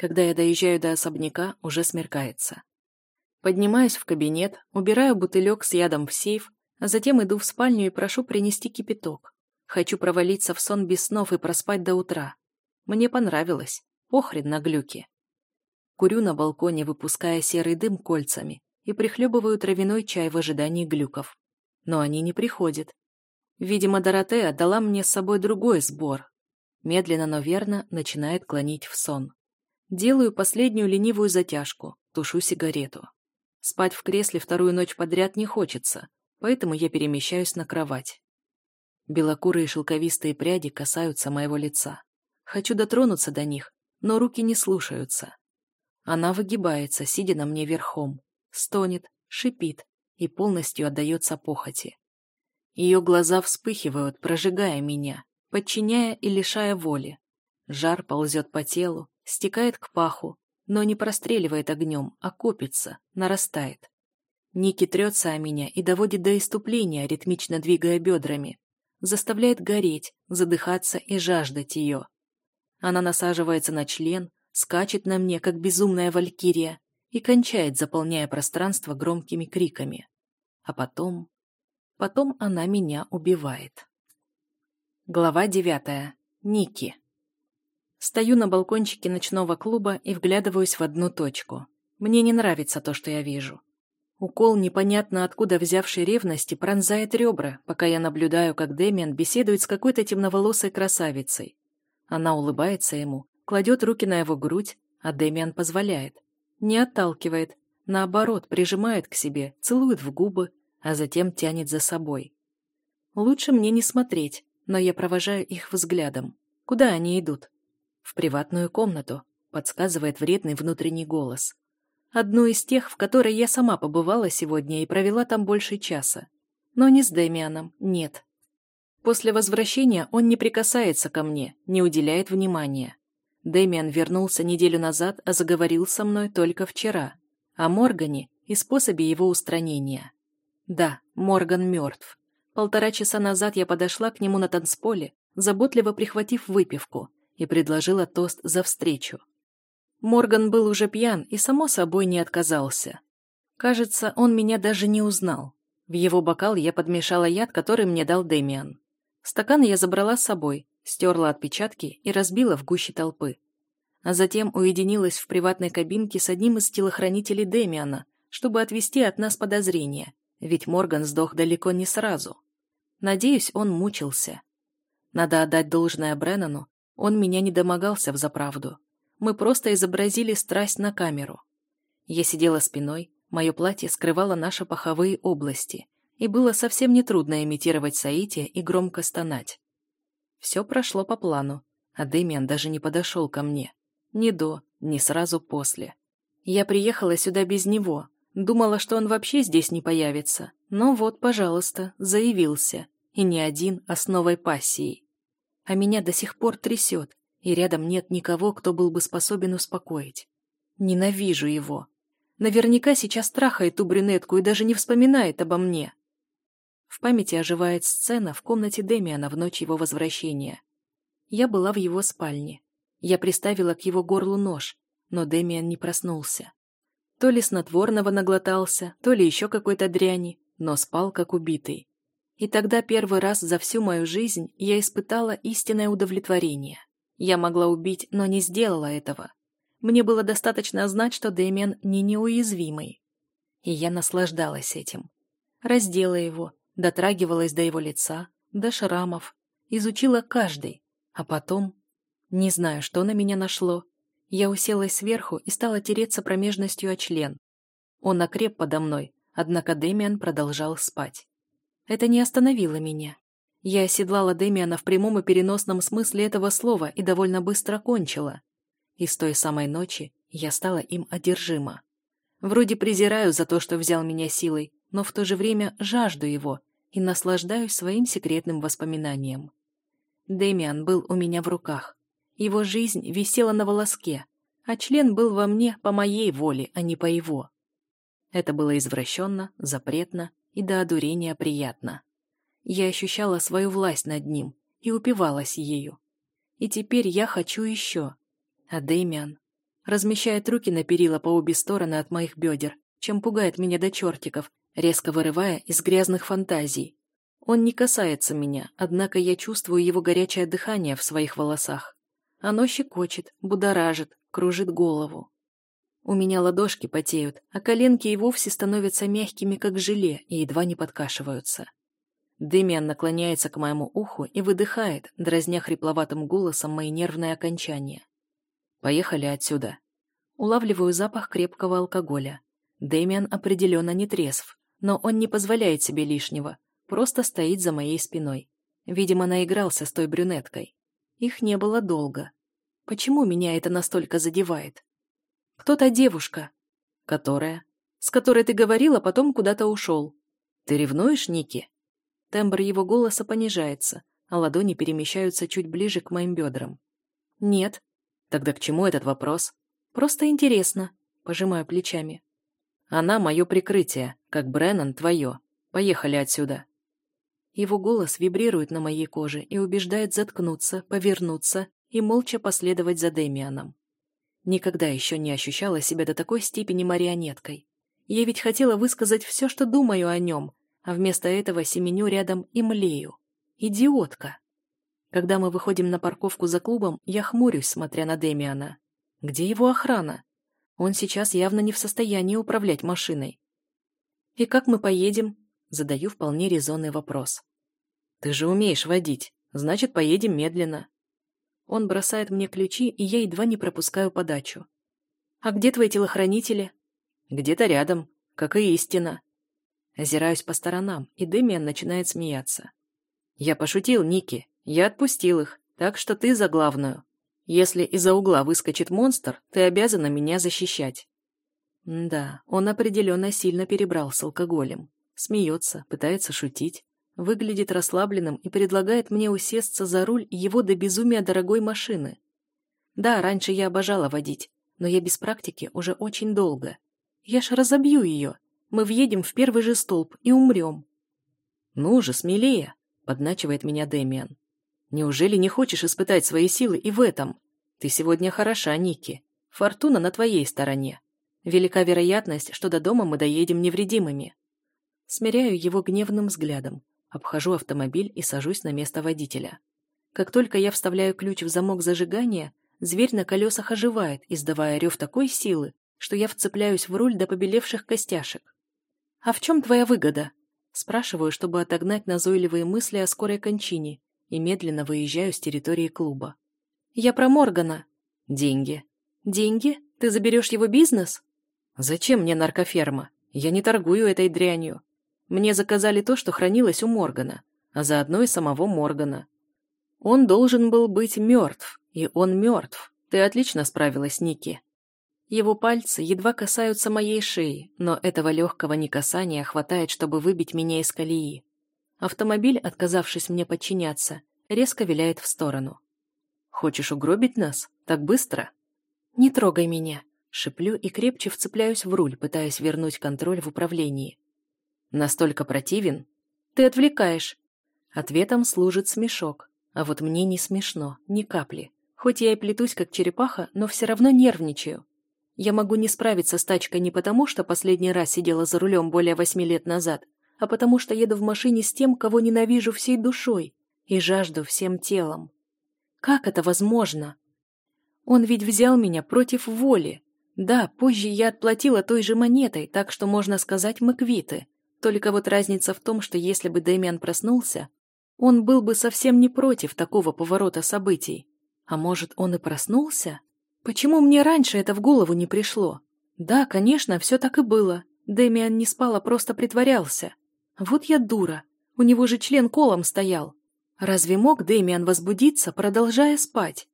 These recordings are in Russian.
Когда я доезжаю до особняка, уже смеркается. Поднимаюсь в кабинет, убираю бутылек с ядом в сейф, а затем иду в спальню и прошу принести кипяток. Хочу провалиться в сон без снов и проспать до утра. Мне понравилось. Похрен на глюки. Курю на балконе, выпуская серый дым кольцами, и прихлебываю травяной чай в ожидании глюков. Но они не приходят. Видимо, Доротея дала мне с собой другой сбор. Медленно, но верно начинает клонить в сон. Делаю последнюю ленивую затяжку, тушу сигарету. Спать в кресле вторую ночь подряд не хочется, поэтому я перемещаюсь на кровать. Белокурые шелковистые пряди касаются моего лица. Хочу дотронуться до них, но руки не слушаются. Она выгибается, сидя на мне верхом, стонет, шипит и полностью отдается похоти. Ее глаза вспыхивают, прожигая меня, подчиняя и лишая воли. Жар ползет по телу, стекает к паху, но не простреливает огнем, а копится, нарастает. Ники трется о меня и доводит до иступления, ритмично двигая бедрами. Заставляет гореть, задыхаться и жаждать ее. Она насаживается на член, скачет на мне, как безумная валькирия, и кончает, заполняя пространство громкими криками. А потом... Потом она меня убивает. Глава девятая. Ники. Стою на балкончике ночного клуба и вглядываюсь в одну точку. Мне не нравится то, что я вижу. Укол непонятно откуда взявшей ревности пронзает ребра, пока я наблюдаю, как Дэмиан беседует с какой-то темноволосой красавицей. Она улыбается ему, кладет руки на его грудь, а Дэмиан позволяет. Не отталкивает, наоборот, прижимает к себе, целует в губы, а затем тянет за собой. Лучше мне не смотреть, но я провожаю их взглядом. Куда они идут? В приватную комнату, подсказывает вредный внутренний голос. Одну из тех, в которой я сама побывала сегодня и провела там больше часа. Но не с Дэмианом, нет. После возвращения он не прикасается ко мне, не уделяет внимания. Дэмиан вернулся неделю назад, а заговорил со мной только вчера. О Моргане и способе его устранения. Да, Морган мертв. Полтора часа назад я подошла к нему на танцполе, заботливо прихватив выпивку, и предложила тост за встречу. Морган был уже пьян и, само собой, не отказался. Кажется, он меня даже не узнал. В его бокал я подмешала яд, который мне дал Дэмиан. Стакан я забрала с собой, стерла отпечатки и разбила в гуще толпы. А затем уединилась в приватной кабинке с одним из телохранителей Дэмиана, чтобы отвести от нас подозрения, ведь Морган сдох далеко не сразу. Надеюсь, он мучился. Надо отдать должное Бреннану, он меня не домогался в заправду. Мы просто изобразили страсть на камеру. Я сидела спиной, мое платье скрывало наши паховые области, и было совсем нетрудно имитировать соитие и громко стонать. Все прошло по плану, а Дэмиан даже не подошел ко мне. Ни до, ни сразу после. Я приехала сюда без него, думала, что он вообще здесь не появится, но вот, пожалуйста, заявился, и не один, а с новой пассией а меня до сих пор трясет, и рядом нет никого, кто был бы способен успокоить. Ненавижу его. Наверняка сейчас трахает ту брюнетку и даже не вспоминает обо мне. В памяти оживает сцена в комнате Демиана в ночь его возвращения. Я была в его спальне. Я приставила к его горлу нож, но Демиан не проснулся. То ли снотворного наглотался, то ли еще какой-то дряни, но спал как убитый. И тогда первый раз за всю мою жизнь я испытала истинное удовлетворение. Я могла убить, но не сделала этого. Мне было достаточно знать, что Дэмиан не неуязвимый. И я наслаждалась этим. Раздела его, дотрагивалась до его лица, до шрамов, изучила каждый, а потом... Не знаю, что на меня нашло. Я уселась сверху и стала тереться промежностью о член. Он окреп подо мной, однако Дэмиан продолжал спать. Это не остановило меня. Я оседлала Демиана в прямом и переносном смысле этого слова и довольно быстро кончила. И с той самой ночи я стала им одержима. Вроде презираю за то, что взял меня силой, но в то же время жажду его и наслаждаюсь своим секретным воспоминанием. Демиан был у меня в руках. Его жизнь висела на волоске, а член был во мне по моей воле, а не по его. Это было извращенно, запретно и до одурения приятно. Я ощущала свою власть над ним и упивалась ею. И теперь я хочу еще. А Дэмиан... размещает руки на перила по обе стороны от моих бедер, чем пугает меня до чертиков, резко вырывая из грязных фантазий. Он не касается меня, однако я чувствую его горячее дыхание в своих волосах. Оно щекочет, будоражит, кружит голову. У меня ладошки потеют, а коленки и вовсе становятся мягкими, как желе, и едва не подкашиваются. Дымиан наклоняется к моему уху и выдыхает, дразня хрипловатым голосом мои нервные окончания. «Поехали отсюда». Улавливаю запах крепкого алкоголя. Дэмиан определенно не трезв, но он не позволяет себе лишнего, просто стоит за моей спиной. Видимо, наигрался с той брюнеткой. Их не было долго. Почему меня это настолько задевает? Кто та девушка? Которая? С которой ты говорила, потом куда-то ушел. Ты ревнуешь, Ники? Тембр его голоса понижается, а ладони перемещаются чуть ближе к моим бедрам. Нет. Тогда к чему этот вопрос? Просто интересно. Пожимаю плечами. Она мое прикрытие, как Бреннан твое. Поехали отсюда. Его голос вибрирует на моей коже и убеждает заткнуться, повернуться и молча последовать за Дэмианом. Никогда еще не ощущала себя до такой степени марионеткой. Я ведь хотела высказать все, что думаю о нем, а вместо этого семеню рядом и млею. Идиотка. Когда мы выходим на парковку за клубом, я хмурюсь, смотря на Демиана. Где его охрана? Он сейчас явно не в состоянии управлять машиной. «И как мы поедем?» Задаю вполне резонный вопрос. «Ты же умеешь водить, значит, поедем медленно». Он бросает мне ключи, и я едва не пропускаю подачу. «А где твои телохранители?» «Где-то рядом, как и истина». Озираюсь по сторонам, и Дэмиан начинает смеяться. «Я пошутил, Ники. Я отпустил их, так что ты за главную. Если из-за угла выскочит монстр, ты обязана меня защищать». Да, он определенно сильно перебрал с алкоголем. Смеется, пытается шутить выглядит расслабленным и предлагает мне усесться за руль его до безумия дорогой машины. Да, раньше я обожала водить, но я без практики уже очень долго. Я ж разобью ее. Мы въедем в первый же столб и умрем. «Ну же, смелее!» — подначивает меня Дэмиан. «Неужели не хочешь испытать свои силы и в этом? Ты сегодня хороша, Ники. Фортуна на твоей стороне. Велика вероятность, что до дома мы доедем невредимыми». Смиряю его гневным взглядом, Обхожу автомобиль и сажусь на место водителя. Как только я вставляю ключ в замок зажигания, зверь на колесах оживает, издавая рев такой силы, что я вцепляюсь в руль до побелевших костяшек. «А в чем твоя выгода?» Спрашиваю, чтобы отогнать назойливые мысли о скорой кончине, и медленно выезжаю с территории клуба. «Я про Моргана». «Деньги». «Деньги? Ты заберешь его бизнес?» «Зачем мне наркоферма? Я не торгую этой дрянью. Мне заказали то, что хранилось у Моргана, а заодно и самого Моргана. Он должен был быть мертв, и он мертв. Ты отлично справилась, Ники. Его пальцы едва касаются моей шеи, но этого легкого некасания хватает, чтобы выбить меня из колеи. Автомобиль, отказавшись мне подчиняться, резко виляет в сторону. «Хочешь угробить нас? Так быстро?» «Не трогай меня!» Шиплю и крепче вцепляюсь в руль, пытаясь вернуть контроль в управлении. Настолько противен? Ты отвлекаешь. Ответом служит смешок. А вот мне не смешно, ни капли. Хоть я и плетусь как черепаха, но все равно нервничаю. Я могу не справиться с тачкой не потому, что последний раз сидела за рулем более восьми лет назад, а потому что еду в машине с тем, кого ненавижу всей душой и жажду всем телом. Как это возможно? Он ведь взял меня против воли. Да, позже я отплатила той же монетой, так что можно сказать, мы квиты. Только вот разница в том, что если бы Дэмиан проснулся, он был бы совсем не против такого поворота событий. А может, он и проснулся? Почему мне раньше это в голову не пришло? Да, конечно, все так и было. Дэмиан не спал, а просто притворялся. Вот я дура. У него же член колом стоял. Разве мог Дэмиан возбудиться, продолжая спать?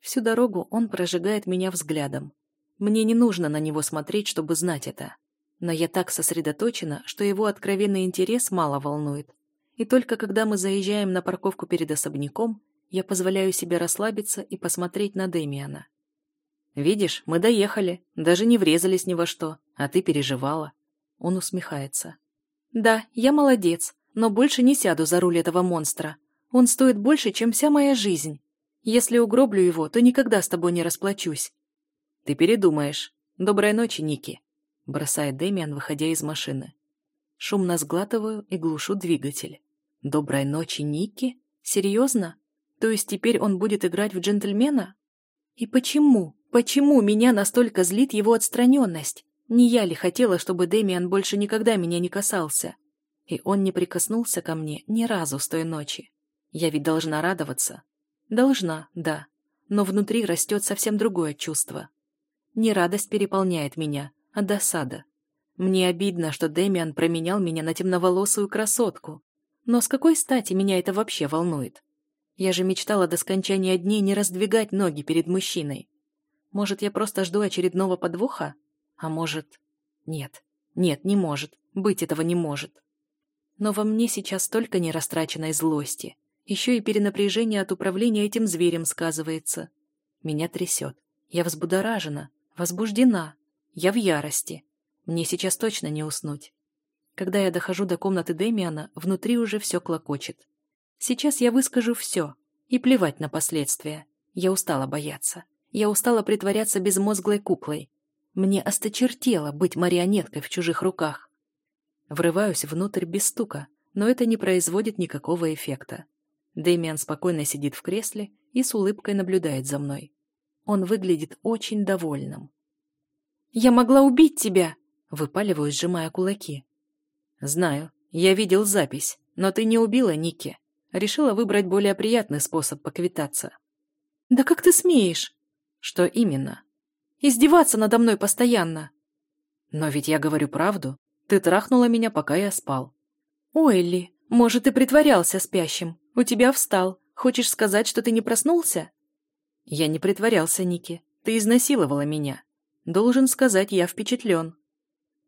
Всю дорогу он прожигает меня взглядом. Мне не нужно на него смотреть, чтобы знать это но я так сосредоточена, что его откровенный интерес мало волнует. И только когда мы заезжаем на парковку перед особняком, я позволяю себе расслабиться и посмотреть на Демиана. «Видишь, мы доехали, даже не врезались ни во что, а ты переживала». Он усмехается. «Да, я молодец, но больше не сяду за руль этого монстра. Он стоит больше, чем вся моя жизнь. Если угроблю его, то никогда с тобой не расплачусь». Ты передумаешь. Доброй ночи, Ники», — бросает Дэмиан, выходя из машины. Шумно сглатываю и глушу двигатель. «Доброй ночи, Ники? Серьезно? То есть теперь он будет играть в джентльмена? И почему? Почему меня настолько злит его отстраненность? Не я ли хотела, чтобы Дэмиан больше никогда меня не касался? И он не прикоснулся ко мне ни разу с той ночи. Я ведь должна радоваться. Должна, да. Но внутри растет совсем другое чувство. Не радость переполняет меня, а досада. Мне обидно, что Дэмиан променял меня на темноволосую красотку. Но с какой стати меня это вообще волнует? Я же мечтала до скончания дней не раздвигать ноги перед мужчиной. Может, я просто жду очередного подвоха? А может... Нет, нет, не может. Быть этого не может. Но во мне сейчас столько нерастраченной злости. Еще и перенапряжение от управления этим зверем сказывается. Меня трясет. Я взбудоражена, возбуждена. Я в ярости. Мне сейчас точно не уснуть. Когда я дохожу до комнаты Дэмиана, внутри уже все клокочет. Сейчас я выскажу все. И плевать на последствия. Я устала бояться. Я устала притворяться безмозглой куклой. Мне осточертело быть марионеткой в чужих руках. Врываюсь внутрь без стука, но это не производит никакого эффекта. Дэмиан спокойно сидит в кресле и с улыбкой наблюдает за мной. Он выглядит очень довольным. «Я могла убить тебя!» — выпаливаю, сжимая кулаки. «Знаю, я видел запись, но ты не убила Ники. Решила выбрать более приятный способ поквитаться». «Да как ты смеешь?» «Что именно?» «Издеваться надо мной постоянно». «Но ведь я говорю правду. Ты трахнула меня, пока я спал». «Ой, может, ты притворялся спящим. У тебя встал. Хочешь сказать, что ты не проснулся?» «Я не притворялся, Ники. Ты изнасиловала меня. Должен сказать, я впечатлен.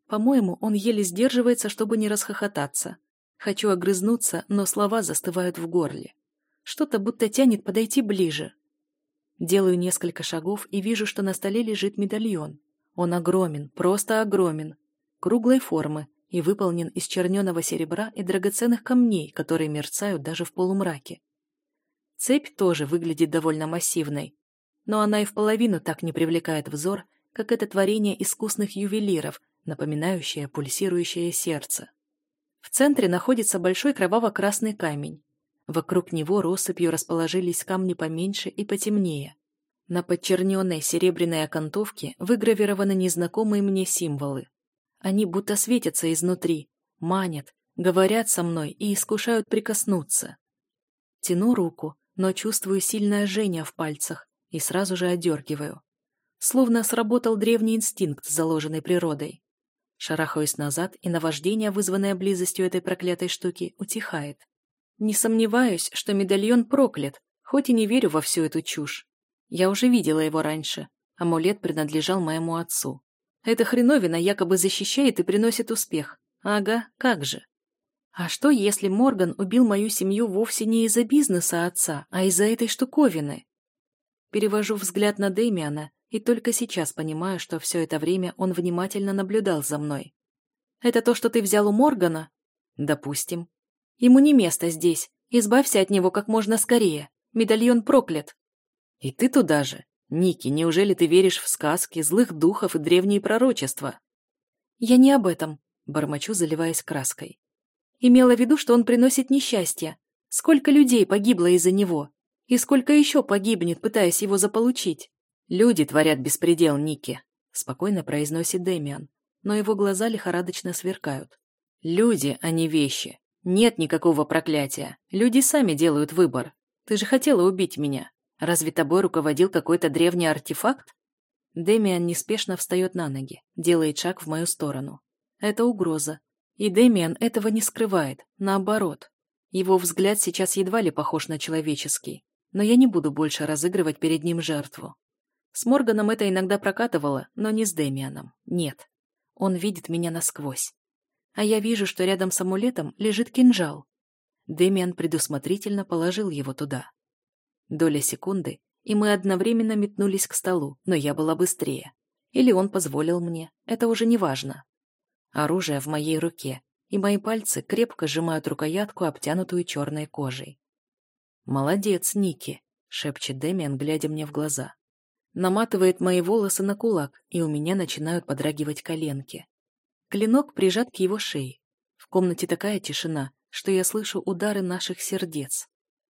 По-моему, он еле сдерживается, чтобы не расхохотаться. Хочу огрызнуться, но слова застывают в горле. Что-то будто тянет подойти ближе. Делаю несколько шагов и вижу, что на столе лежит медальон. Он огромен, просто огромен. Круглой формы и выполнен из черненого серебра и драгоценных камней, которые мерцают даже в полумраке. Цепь тоже выглядит довольно массивной, но она и в половину так не привлекает взор, как это творение искусных ювелиров, напоминающее пульсирующее сердце. В центре находится большой кроваво-красный камень. Вокруг него россыпью расположились камни поменьше и потемнее. На подчерненной серебряной окантовке выгравированы незнакомые мне символы. Они будто светятся изнутри, манят, говорят со мной и искушают прикоснуться. Тяну руку, но чувствую сильное жжение в пальцах и сразу же одергиваю. Словно сработал древний инстинкт, заложенный природой. Шарахаюсь назад, и наваждение, вызванное близостью этой проклятой штуки, утихает. Не сомневаюсь, что медальон проклят, хоть и не верю во всю эту чушь. Я уже видела его раньше. Амулет принадлежал моему отцу. Эта хреновина якобы защищает и приносит успех. Ага, как же. А что, если Морган убил мою семью вовсе не из-за бизнеса отца, а из-за этой штуковины? Перевожу взгляд на Дэмиана и только сейчас понимаю, что все это время он внимательно наблюдал за мной. «Это то, что ты взял у Моргана?» «Допустим». «Ему не место здесь. Избавься от него как можно скорее. Медальон проклят». «И ты туда же? Ники, неужели ты веришь в сказки, злых духов и древние пророчества?» «Я не об этом», — бормочу, заливаясь краской. «Имела в виду, что он приносит несчастье. Сколько людей погибло из-за него? И сколько еще погибнет, пытаясь его заполучить?» «Люди творят беспредел, Ники», — спокойно произносит Дэмиан, но его глаза лихорадочно сверкают. «Люди, а не вещи. Нет никакого проклятия. Люди сами делают выбор. Ты же хотела убить меня. Разве тобой руководил какой-то древний артефакт?» Дэмиан неспешно встает на ноги, делает шаг в мою сторону. Это угроза. И Дэмиан этого не скрывает, наоборот. Его взгляд сейчас едва ли похож на человеческий, но я не буду больше разыгрывать перед ним жертву. С Морганом это иногда прокатывало, но не с Дэмианом. Нет. Он видит меня насквозь. А я вижу, что рядом с амулетом лежит кинжал. Дэмиан предусмотрительно положил его туда. Доля секунды, и мы одновременно метнулись к столу, но я была быстрее. Или он позволил мне, это уже не важно. Оружие в моей руке, и мои пальцы крепко сжимают рукоятку, обтянутую черной кожей. «Молодец, Ники», — шепчет Дэмиан, глядя мне в глаза. Наматывает мои волосы на кулак, и у меня начинают подрагивать коленки. Клинок прижат к его шее. В комнате такая тишина, что я слышу удары наших сердец.